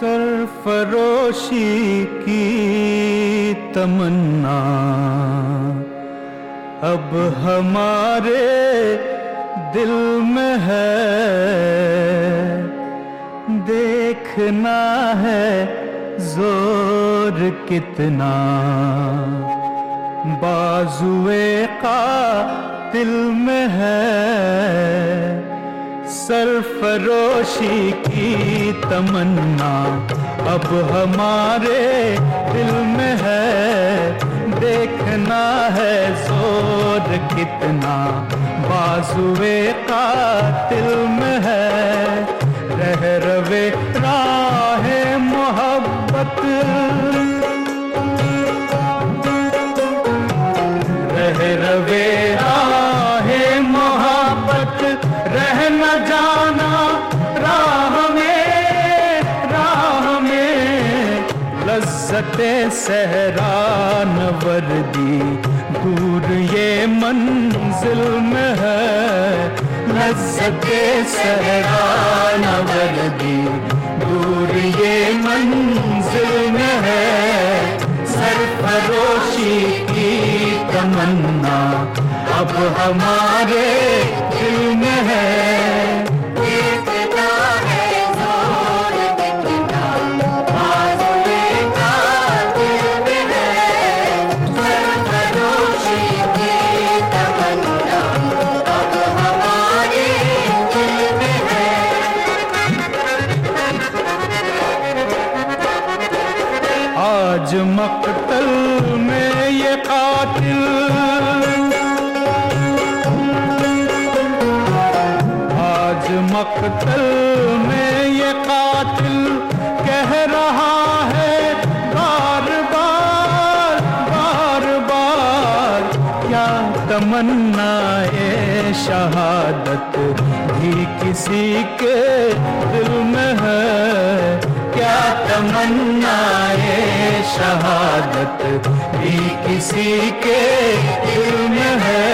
सरफरोशी की तमन्ना। अब हमारे दिल में है, देखना है ज़ोर कितना। बाजुए का दिल में है सरफरोशी की तमन्ना। अब हमारे दिल में है, देखना है ज़ोर कितना। बाजुए का दिल में है, रह रवे राह मोहब्बत। लज्जते सहरा वर्दी, दूर ये मंजिल में है। लज्जते सहरा वर्दी, दूर ये मंजिल में है। सरफरोशी की तमन्ना अब हमारे दिल में है। मकतल में ये कातिल। आज मकतल में ये कातिल कह रहा है, बार बार बार बार। क्या तमन्ना ये शहादत भी किसी के दिल में है? क्या तमन्ना ये शहादत भी किसी के दिल में है?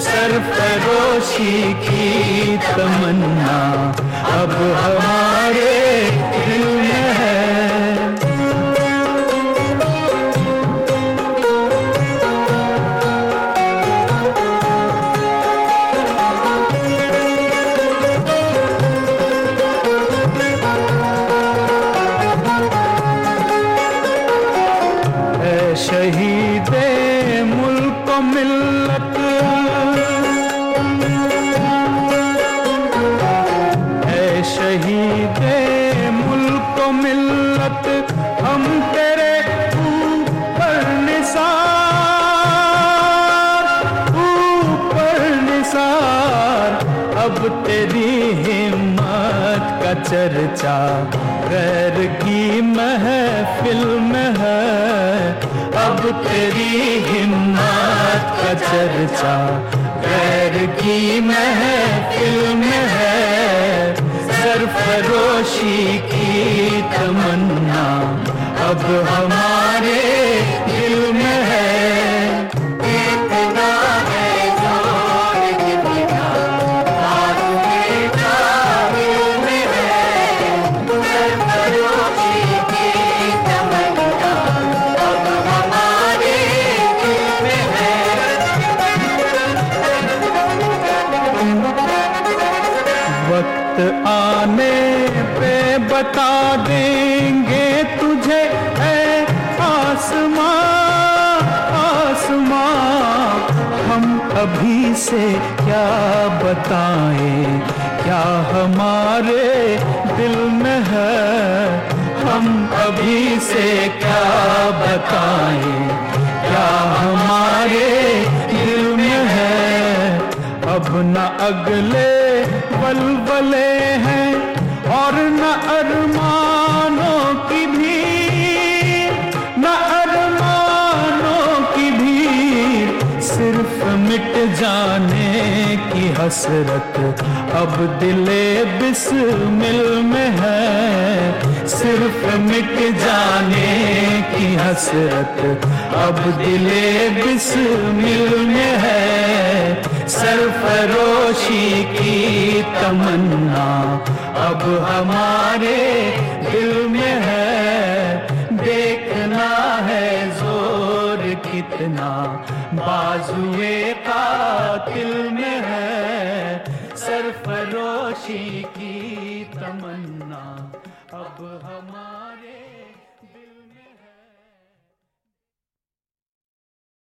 सरफरोशी की तमन्ना, अब हमारे शहीद मुल्क मिल्लत। है शहीद मुल्क मिल्लत, हम तेरे ऊपर निसार ऊपर निसार। अब तेरी हिम्मत का चर्चा, गैर की महफिल में है। अब तेरी हिम्मत का चर्चा, गैर की महफिल में है। सरफरोशी की तमन्ना, अब हमारे आने पे बता देंगे तुझे है आसमां आसमां। हम अभी से क्या बताएँ? क्या हमारे दिल में है? हम अभी से क्या बताएँ? क्या हमारे दिल में है? अब ना अगले बलबले हैं और न अरमानों की भी न अरमानों की भी सिर्फ़ मिट जाने की हसरत। अब दिले बिस्मिल में है, सिर्फ़ मिट जाने की हसरत। अब दिले बिस्मिल में सरफरोशी की तमन्ना। अब हमारे दिल में है, देखना है ज़ोर कितना। बाजुए कातिल में है, सरफरोशी की तमन्ना। अब हमारे